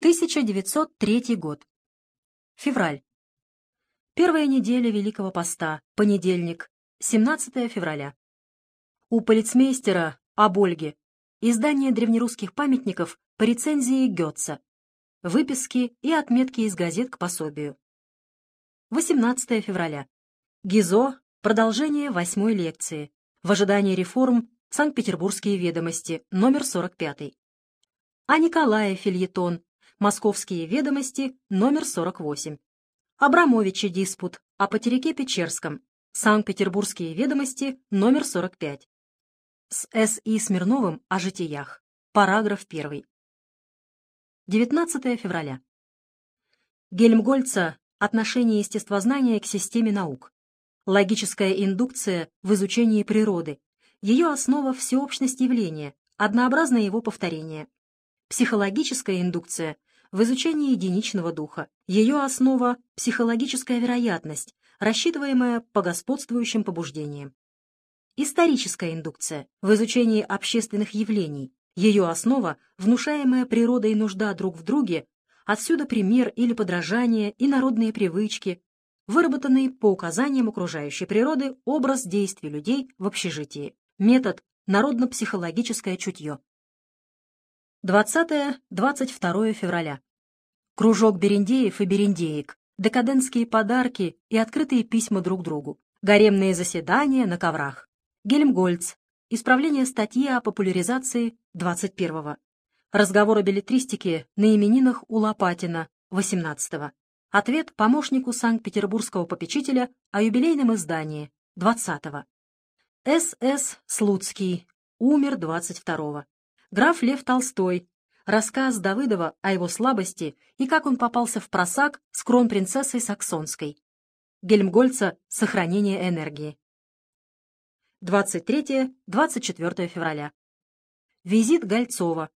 1903 год. Февраль. Первая неделя Великого Поста, понедельник, 17 февраля. У полицмейстера об Ольге издание древнерусских памятников по рецензии Гетца, выписки и отметки из газет к пособию. 18 февраля. ГИЗО, продолжение восьмой лекции. В ожидании реформ Санкт-Петербургские ведомости, номер 45. А Николая Фильетон, Московские ведомости, номер 48. Абрамовича диспут о потеряке Печерском. Санкт-Петербургские ведомости, номер 45. С С.И. Смирновым о житиях. Параграф 1. 19 февраля. Гельмгольца «Отношение естествознания к системе наук». Логическая индукция в изучении природы. Ее основа – всеобщность явления, однообразное его повторение. Психологическая индукция в изучении единичного духа. Ее основа – психологическая вероятность, рассчитываемая по господствующим побуждениям. Историческая индукция в изучении общественных явлений. Ее основа – внушаемая природа и нужда друг в друге, отсюда пример или подражание и народные привычки, выработанный по указаниям окружающей природы образ действий людей в общежитии. Метод – народно-психологическое чутье. 20-22 февраля. Кружок берендеев и берендеек, декадентские подарки и открытые письма друг другу, гаремные заседания на коврах. Гельмгольц. Исправление статьи о популяризации 21-го. Разговор о билетристике на именинах у Лопатина 18-го. Ответ помощнику Санкт-Петербургского попечителя о юбилейном издании 20-го. С.С. Слуцкий. Умер 22-го. Граф Лев Толстой. Рассказ Давыдова о его слабости и как он попался в просак с кронпринцессой Саксонской. Гельмгольца «Сохранение энергии». 23-24 февраля. Визит Гольцова.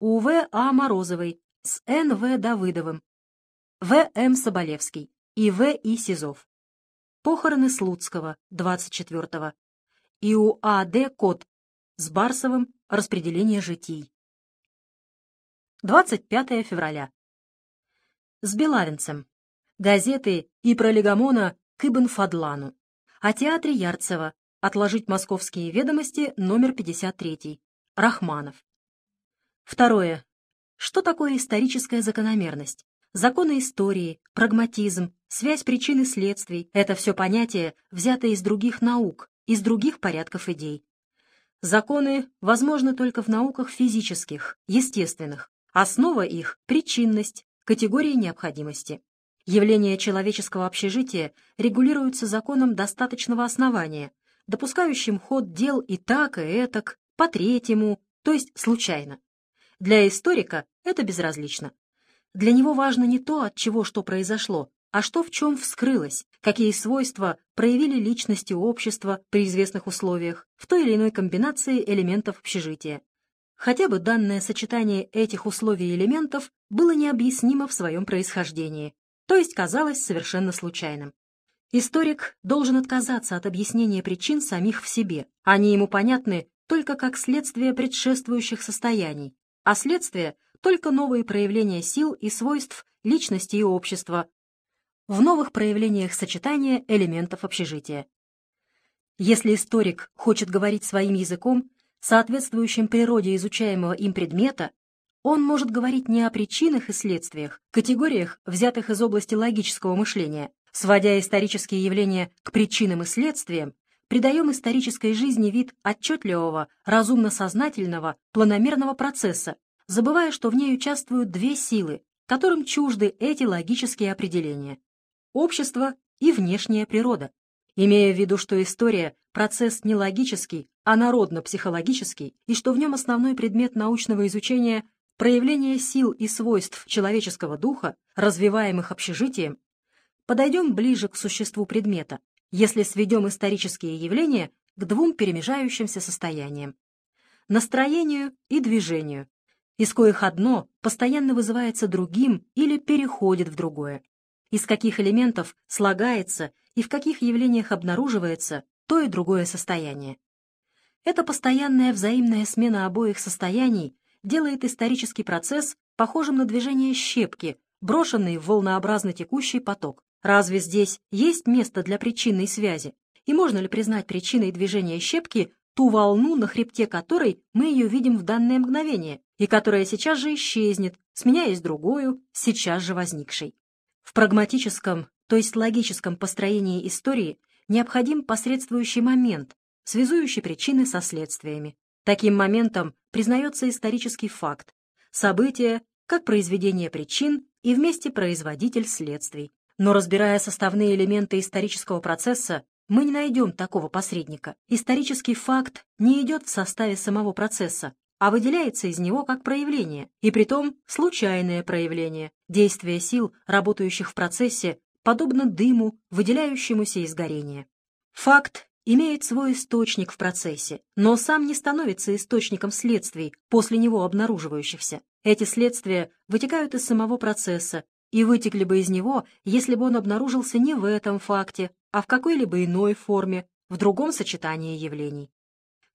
У В. А. Морозовой с Н. В. Давыдовым. В. М. Соболевский и В. И. Сизов. Похороны Слуцкого 24-го. И у А. Д. Кот с Барсовым распределение житий. 25 февраля. С Белавинцем. Газеты и про Легомона к Ибн Фадлану. О театре Ярцева. Отложить московские ведомости, номер 53. Рахманов. Второе. Что такое историческая закономерность? Законы истории, прагматизм, связь причин и следствий — это все понятия, взятые из других наук, из других порядков идей. Законы возможны только в науках физических, естественных. Основа их — причинность, категория необходимости. Явления человеческого общежития регулируются законом достаточного основания, допускающим ход дел и так, и этак, по третьему, то есть случайно. Для историка это безразлично. Для него важно не то, от чего что произошло, а что в чем вскрылось, какие свойства проявили личности общества при известных условиях в той или иной комбинации элементов общежития. Хотя бы данное сочетание этих условий и элементов было необъяснимо в своем происхождении, то есть казалось совершенно случайным. Историк должен отказаться от объяснения причин самих в себе. Они ему понятны только как следствие предшествующих состояний, а следствие — только новые проявления сил и свойств личности и общества, в новых проявлениях сочетания элементов общежития. Если историк хочет говорить своим языком, соответствующим природе изучаемого им предмета, он может говорить не о причинах и следствиях, категориях, взятых из области логического мышления. Сводя исторические явления к причинам и следствиям, придаем исторической жизни вид отчетливого, разумно-сознательного, планомерного процесса, забывая, что в ней участвуют две силы, которым чужды эти логические определения общество и внешняя природа, имея в виду, что история – процесс не логический, а народно-психологический, и что в нем основной предмет научного изучения – проявление сил и свойств человеческого духа, развиваемых общежитием, подойдем ближе к существу предмета, если сведем исторические явления к двум перемежающимся состояниям – настроению и движению, из коих одно постоянно вызывается другим или переходит в другое из каких элементов слагается и в каких явлениях обнаруживается то и другое состояние. Эта постоянная взаимная смена обоих состояний делает исторический процесс похожим на движение щепки, брошенной в волнообразно текущий поток. Разве здесь есть место для причинной связи? И можно ли признать причиной движения щепки ту волну, на хребте которой мы ее видим в данное мгновение, и которая сейчас же исчезнет, сменяясь другую, сейчас же возникшей? В прагматическом, то есть логическом построении истории необходим посредствующий момент, связующий причины со следствиями. Таким моментом признается исторический факт, событие как произведение причин и вместе производитель следствий. Но разбирая составные элементы исторического процесса, мы не найдем такого посредника. Исторический факт не идет в составе самого процесса, а выделяется из него как проявление, и притом случайное проявление. Действие сил, работающих в процессе, подобно дыму, выделяющемуся из горения. Факт имеет свой источник в процессе, но сам не становится источником следствий, после него обнаруживающихся. Эти следствия вытекают из самого процесса и вытекли бы из него, если бы он обнаружился не в этом факте, а в какой-либо иной форме, в другом сочетании явлений.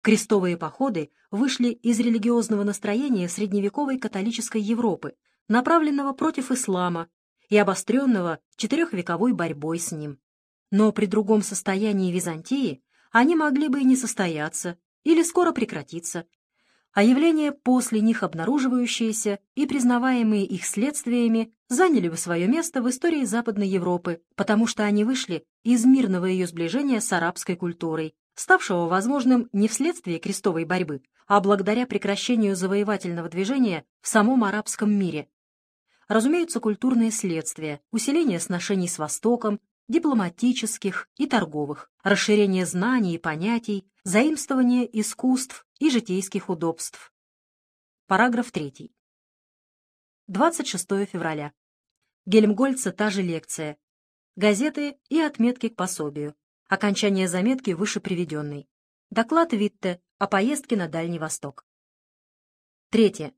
Крестовые походы вышли из религиозного настроения средневековой католической Европы, направленного против ислама и обостренного четырехвековой борьбой с ним. Но при другом состоянии Византии они могли бы и не состояться или скоро прекратиться, а явления, после них обнаруживающиеся и признаваемые их следствиями, заняли бы свое место в истории Западной Европы, потому что они вышли из мирного ее сближения с арабской культурой, ставшего возможным не вследствие крестовой борьбы, а благодаря прекращению завоевательного движения в самом арабском мире. Разумеются культурные следствия, усиление сношений с Востоком, дипломатических и торговых, расширение знаний и понятий, заимствование искусств и житейских удобств. Параграф 3. 26 февраля. Гельмгольца та же лекция. Газеты и отметки к пособию. Окончание заметки выше приведенной. Доклад Витте о поездке на Дальний Восток. Третье.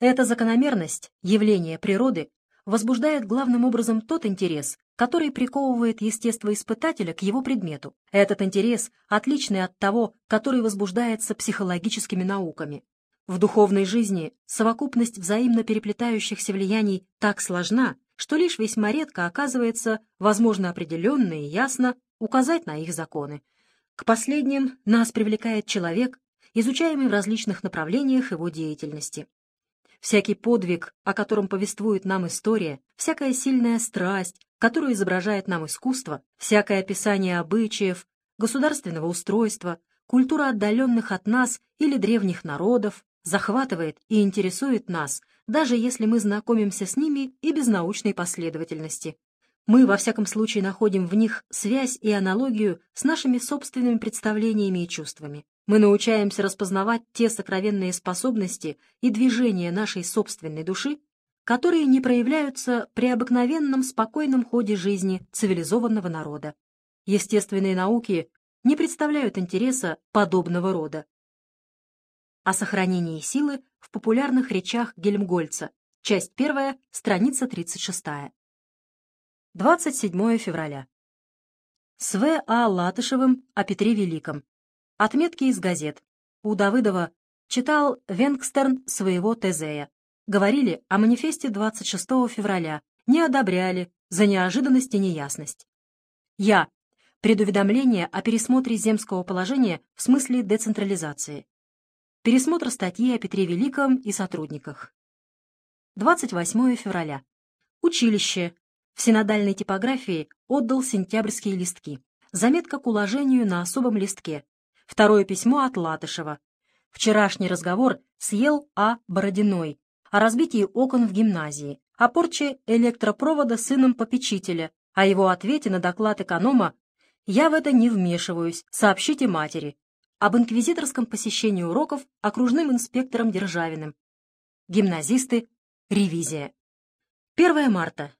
Эта закономерность, явление природы, возбуждает главным образом тот интерес, который приковывает естествоиспытателя к его предмету. Этот интерес отличный от того, который возбуждается психологическими науками. В духовной жизни совокупность взаимно переплетающихся влияний так сложна, что лишь весьма редко оказывается возможно определенно и ясно указать на их законы. К последним нас привлекает человек, изучаемый в различных направлениях его деятельности. Всякий подвиг, о котором повествует нам история, всякая сильная страсть, которую изображает нам искусство, всякое описание обычаев, государственного устройства, культура отдаленных от нас или древних народов, захватывает и интересует нас, даже если мы знакомимся с ними и без научной последовательности. Мы, во всяком случае, находим в них связь и аналогию с нашими собственными представлениями и чувствами мы научаемся распознавать те сокровенные способности и движения нашей собственной души, которые не проявляются при обыкновенном спокойном ходе жизни цивилизованного народа. Естественные науки не представляют интереса подобного рода. О сохранении силы в популярных речах Гельмгольца. Часть 1, страница 36. 27 февраля. С В. А. Латышевым о Петре Великом. Отметки из газет. У Давыдова читал Венгстерн своего Тезея. Говорили о манифесте 26 февраля. Не одобряли за неожиданность и неясность. Я. Предуведомление о пересмотре земского положения в смысле децентрализации. Пересмотр статьи о Петре Великом и сотрудниках. 28 февраля. Училище. В синодальной типографии отдал сентябрьские листки. Заметка к уложению на особом листке. Второе письмо от Латышева. Вчерашний разговор съел А. Бородиной о разбитии окон в гимназии, о порче электропровода сыном попечителя, о его ответе на доклад эконома «Я в это не вмешиваюсь, сообщите матери», об инквизиторском посещении уроков окружным инспектором Державиным. Гимназисты. Ревизия. 1 марта.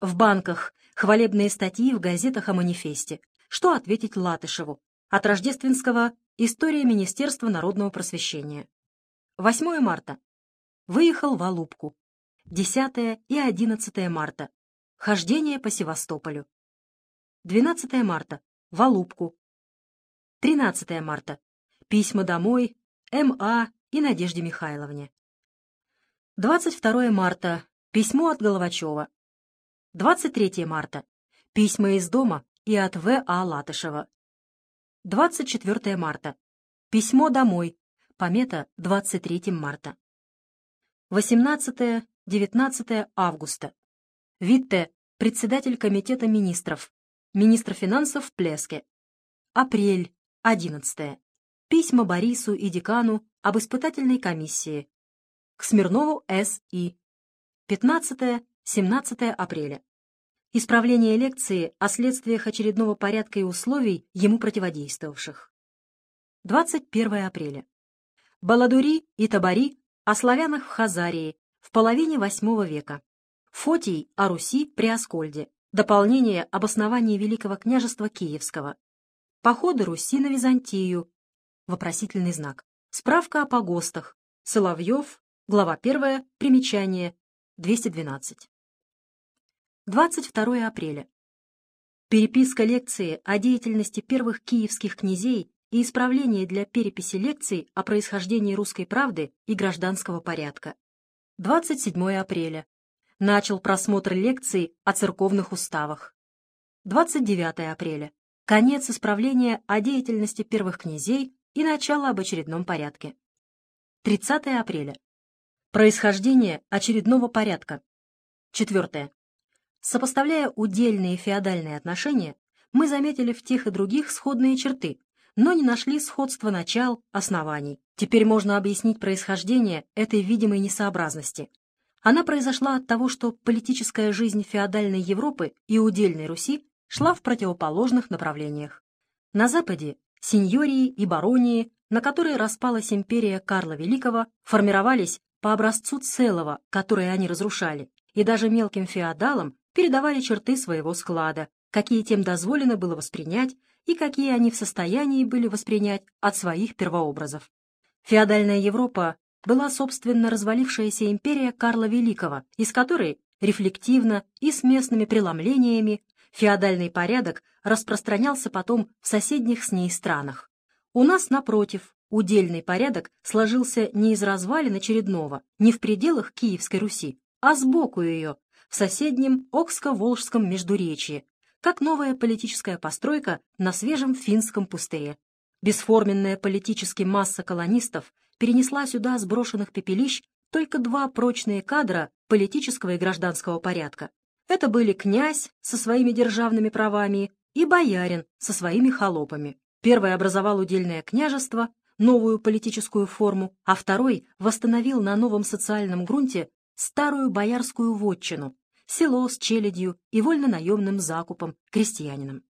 В банках хвалебные статьи в газетах о манифесте. Что ответить Латышеву? От рождественского «История Министерства народного просвещения». 8 марта. Выехал в Алубку. 10 и 11 марта. Хождение по Севастополю. 12 марта. В Алубку. 13 марта. Письма домой М.А. и Надежде Михайловне. 22 марта. Письмо от Головачева. 23 марта. Письма из дома и от В. А. Латышева. 24 марта. Письмо домой. Помета 23 марта. 18-19 августа. Витте, председатель Комитета министров. Министр финансов Плеске. Апрель. 11. Письма Борису и декану об испытательной комиссии. К Смирнову С.И. 15-17 апреля. Исправление лекции о следствиях очередного порядка и условий, ему противодействовавших. 21 апреля. Баладури и Табари о славянах в Хазарии в половине VIII века. Фотий о Руси при Аскольде. Дополнение об основании Великого княжества Киевского. Походы Руси на Византию. Вопросительный знак. Справка о погостах. Соловьев, Глава 1. Примечание. 212. 22 апреля. Переписка лекции о деятельности первых киевских князей и исправление для переписи лекций о происхождении русской правды и гражданского порядка. 27 апреля. Начал просмотр лекций о церковных уставах. 29 апреля. Конец исправления о деятельности первых князей и начало об очередном порядке. 30 апреля. Происхождение очередного порядка. Четвертое. Сопоставляя удельные и феодальные отношения, мы заметили в тех и других сходные черты, но не нашли сходства начал, оснований. Теперь можно объяснить происхождение этой видимой несообразности. Она произошла от того, что политическая жизнь феодальной Европы и удельной Руси шла в противоположных направлениях. На Западе сеньории и баронии, на которые распалась империя Карла Великого, формировались по образцу целого, которое они разрушали, и даже мелким феодалам передавали черты своего склада, какие тем дозволено было воспринять и какие они в состоянии были воспринять от своих первообразов. Феодальная Европа была, собственно, развалившаяся империя Карла Великого, из которой рефлективно и с местными преломлениями феодальный порядок распространялся потом в соседних с ней странах. У нас, напротив, Удельный порядок сложился не из развалин очередного, не в пределах Киевской Руси, а сбоку ее, в соседнем Окско-Волжском междуречье, как новая политическая постройка на свежем финском пустыре. Бесформенная политически масса колонистов перенесла сюда сброшенных пепелищ только два прочные кадра политического и гражданского порядка. Это были князь со своими державными правами и боярин со своими холопами. Первый образовал удельное княжество, новую политическую форму, а второй восстановил на новом социальном грунте старую боярскую вотчину, село с челядью и вольно-наемным закупом крестьянином.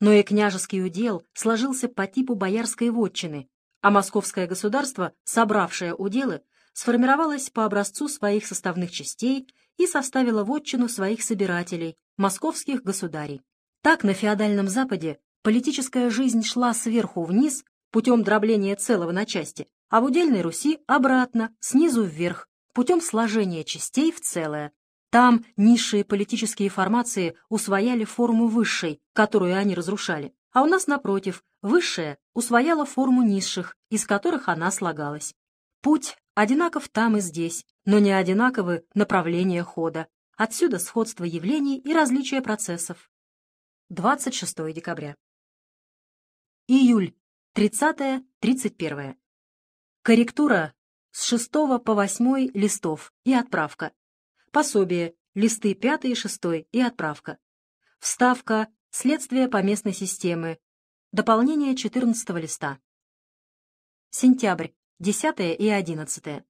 Но и княжеский удел сложился по типу боярской вотчины, а московское государство, собравшее уделы, сформировалось по образцу своих составных частей и составило вотчину своих собирателей, московских государей. Так на феодальном Западе политическая жизнь шла сверху вниз путем дробления целого на части, а в удельной Руси обратно, снизу вверх, путем сложения частей в целое. Там низшие политические формации усвояли форму высшей, которую они разрушали, а у нас, напротив, высшая усвояла форму низших, из которых она слагалась. Путь одинаков там и здесь, но не одинаковы направления хода. Отсюда сходство явлений и различия процессов. 26 декабря. Июль 30-31. Корректура с 6 по 8 листов и отправка. Пособие, листы 5 и 6 и отправка. Вставка, следствие поместной системы. Дополнение 14 листа. Сентябрь, 10 и 11.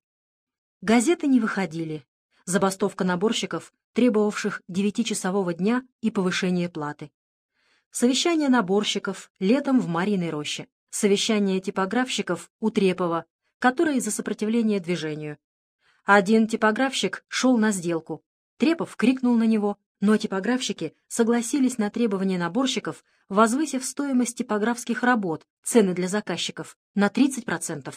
Газеты не выходили. Забастовка наборщиков, требовавших 9-часового дня и повышения платы. Совещание наборщиков летом в Мариной роще совещание типографщиков у Трепова, который за сопротивление движению. Один типографщик шел на сделку. Трепов крикнул на него, но типографщики согласились на требования наборщиков, возвысив стоимость типографских работ, цены для заказчиков, на 30%.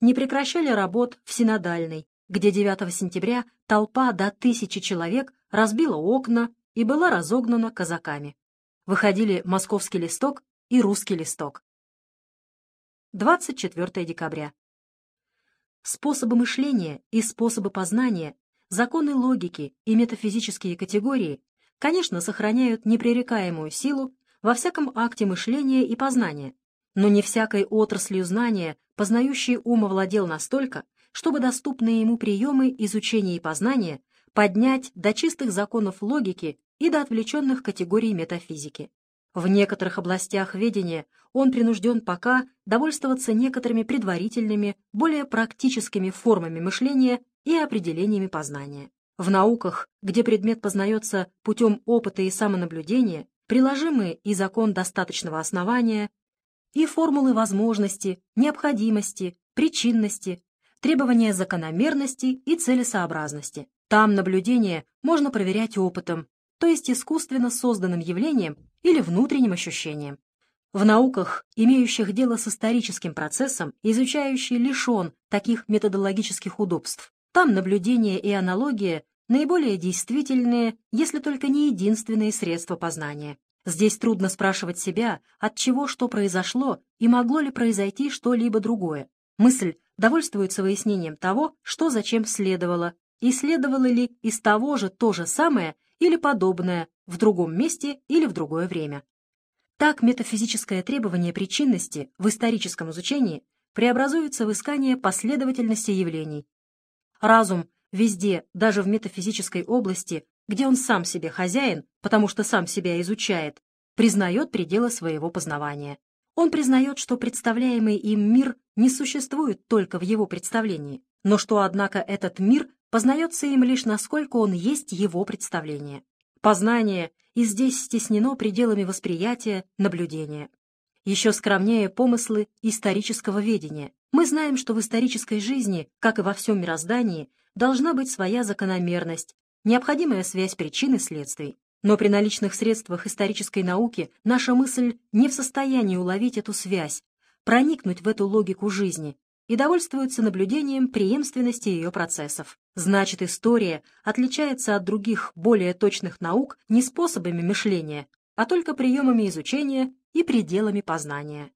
Не прекращали работ в Синодальной, где 9 сентября толпа до тысячи человек разбила окна и была разогнана казаками. Выходили московский листок и русский листок. 24 декабря. Способы мышления и способы познания, законы логики и метафизические категории, конечно, сохраняют непререкаемую силу во всяком акте мышления и познания, но не всякой отраслью знания познающий ум овладел настолько, чтобы доступные ему приемы изучения и познания поднять до чистых законов логики и до отвлеченных категорий метафизики. В некоторых областях ведения он принужден пока довольствоваться некоторыми предварительными, более практическими формами мышления и определениями познания. В науках, где предмет познается путем опыта и самонаблюдения, приложимы и закон достаточного основания, и формулы возможности, необходимости, причинности, требования закономерности и целесообразности. Там наблюдение можно проверять опытом, то есть искусственно созданным явлением или внутренним ощущением. В науках, имеющих дело с историческим процессом, изучающий лишен таких методологических удобств. Там наблюдение и аналогия наиболее действительные, если только не единственные средства познания. Здесь трудно спрашивать себя, от чего что произошло и могло ли произойти что-либо другое. Мысль довольствуется выяснением того, что зачем следовало, и следовало ли из того же то же самое или подобное в другом месте или в другое время. Так метафизическое требование причинности в историческом изучении преобразуется в искание последовательности явлений. Разум везде, даже в метафизической области, где он сам себе хозяин, потому что сам себя изучает, признает пределы своего познавания. Он признает, что представляемый им мир не существует только в его представлении, но что, однако, этот мир познается им лишь насколько он есть его представление. Познание и здесь стеснено пределами восприятия, наблюдения. Еще скромнее помыслы исторического ведения. Мы знаем, что в исторической жизни, как и во всем мироздании, должна быть своя закономерность, необходимая связь причин и следствий. Но при наличных средствах исторической науки наша мысль не в состоянии уловить эту связь, проникнуть в эту логику жизни и довольствуется наблюдением преемственности ее процессов. Значит, история отличается от других более точных наук не способами мышления, а только приемами изучения и пределами познания.